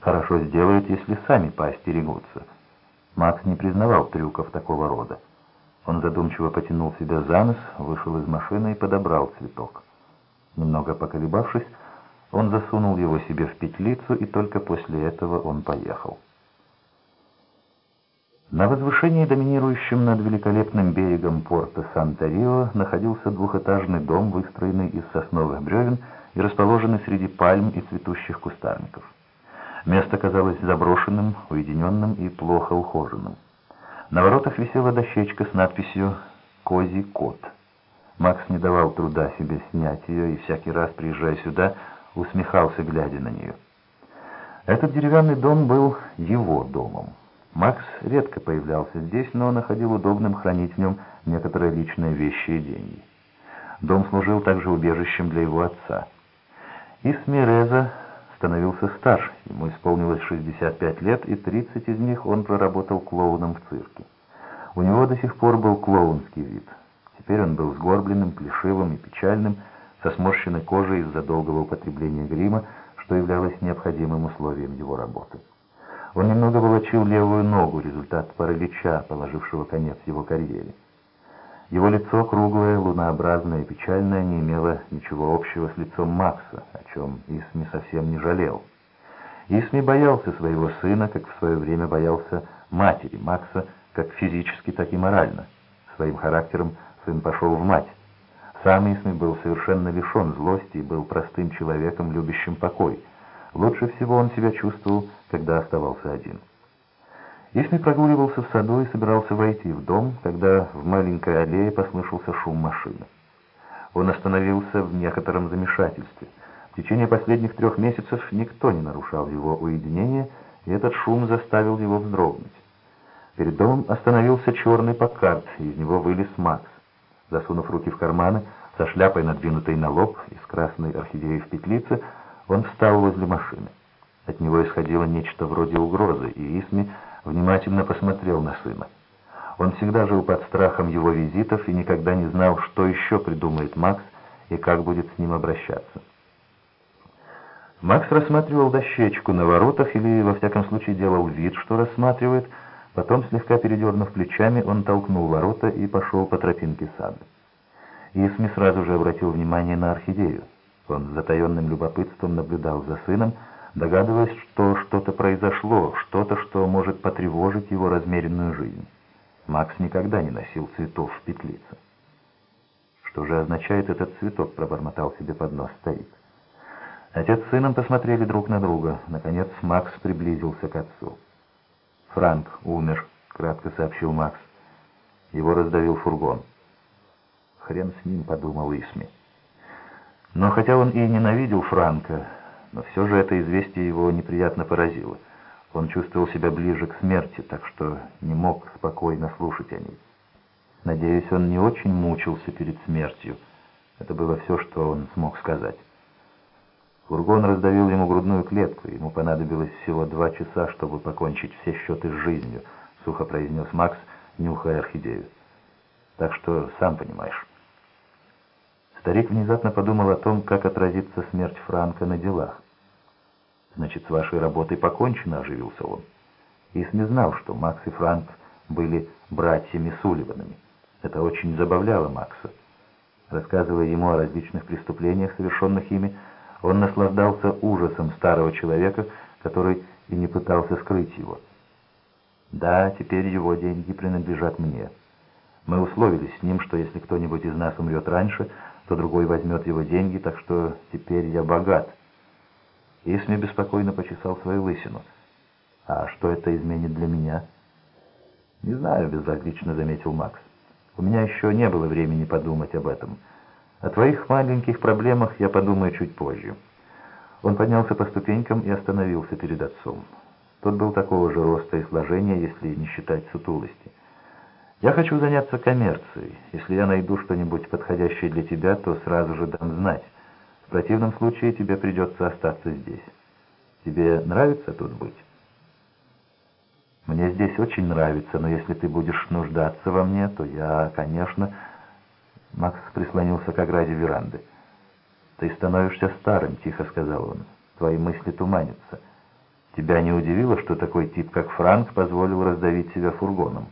хорошо сделают, если сами поостерегутся. Макс не признавал трюков такого рода. Он задумчиво потянул себя за нос, вышел из машины и подобрал цветок. Немного поколебавшись, он засунул его себе в петлицу, и только после этого он поехал. На возвышении, доминирующем над великолепным берегом порта Санта-Рио, находился двухэтажный дом, выстроенный из сосновых бревен и расположенный среди пальм и цветущих кустарников. Место казалось заброшенным, уединенным и плохо ухоженным. На воротах висела дощечка с надписью «Козий кот». Макс не давал труда себе снять ее и всякий раз, приезжая сюда, усмехался, глядя на нее. Этот деревянный дом был его домом. Макс редко появлялся здесь, но находил удобным хранить в нем некоторые личные вещи и деньги. Дом служил также убежищем для его отца. Исмиреза становился старше, ему исполнилось 65 лет, и 30 из них он проработал клоуном в цирке. У него до сих пор был клоунский вид. Теперь он был сгорбленным, плешивым и печальным, со сморщенной кожей из-за долгого употребления грима, что являлось необходимым условием его работы. Он немного волочил левую ногу, результат паралича, положившего конец его карьере. Его лицо, круглое, лунообразное и печальное, не имело ничего общего с лицом Макса, о чем Исми совсем не жалел. Исми боялся своего сына, как в свое время боялся матери Макса, как физически, так и морально. Своим характером сын пошел в мать. Сам Исми был совершенно лишен злости и был простым человеком, любящим покой. Лучше всего он себя чувствовал, когда оставался один. Исми прогуливался в саду и собирался войти в дом, когда в маленькой аллее послышался шум машины. Он остановился в некотором замешательстве. В течение последних трех месяцев никто не нарушал его уединение, и этот шум заставил его вздрогнуть. Перед домом остановился черный покарт, и из него вылез Макс. Засунув руки в карманы, со шляпой, надвинутой на лоб и с красной орхидеей в петлице, он встал возле машины. От него исходило нечто вроде угрозы, и Исми внимательно посмотрел на сына. Он всегда жил под страхом его визитов и никогда не знал, что еще придумает Макс и как будет с ним обращаться. Макс рассматривал дощечку на воротах или, во всяком случае, делал вид, что рассматривает. Потом, слегка передернув плечами, он толкнул ворота и пошел по тропинке сада. Исми сразу же обратил внимание на орхидею. Он с затаенным любопытством наблюдал за сыном, догадываясь, что что-то произошло, что-то, что может потревожить его размеренную жизнь. Макс никогда не носил цветов в петлице. «Что же означает этот цветок?» — пробормотал себе под нос старик. Отец с сыном посмотрели друг на друга. Наконец Макс приблизился к отцу. «Франк умер», — кратко сообщил Макс. Его раздавил фургон. «Хрен с ним», — подумал Исми. Но хотя он и ненавидел Франка, но все же это известие его неприятно поразило. Он чувствовал себя ближе к смерти, так что не мог спокойно слушать о ней. Надеюсь, он не очень мучился перед смертью. Это было все, что он смог сказать. Фургон раздавил ему грудную клетку. Ему понадобилось всего два часа, чтобы покончить все счеты с жизнью, сухо произнес Макс, нюхая орхидею. Так что, сам понимаешь. Старик внезапно подумал о том, как отразится смерть Франка на делах. «Значит, с вашей работой покончено», — оживился он. Ис не знал, что Макс и Франк были братьями Сулливанами. Это очень забавляло Макса. Рассказывая ему о различных преступлениях, совершенных ими, он наслаждался ужасом старого человека, который и не пытался скрыть его. «Да, теперь его деньги принадлежат мне. Мы условились с ним, что если кто-нибудь из нас умрет раньше, то другой возьмет его деньги, так что теперь я богат. Исми беспокойно почесал свою лысину. А что это изменит для меня? Не знаю, безразлично заметил Макс. У меня еще не было времени подумать об этом. О твоих маленьких проблемах я подумаю чуть позже. Он поднялся по ступенькам и остановился перед отцом. Тот был такого же роста и сложения, если не считать сутулости. Я хочу заняться коммерцией. Если я найду что-нибудь подходящее для тебя, то сразу же дам знать. В противном случае тебе придется остаться здесь. Тебе нравится тут быть? Мне здесь очень нравится, но если ты будешь нуждаться во мне, то я, конечно... Макс прислонился к ограде веранды. «Ты становишься старым», — тихо сказал он. «Твои мысли туманятся. Тебя не удивило, что такой тип, как Франк, позволил раздавить себя фургоном?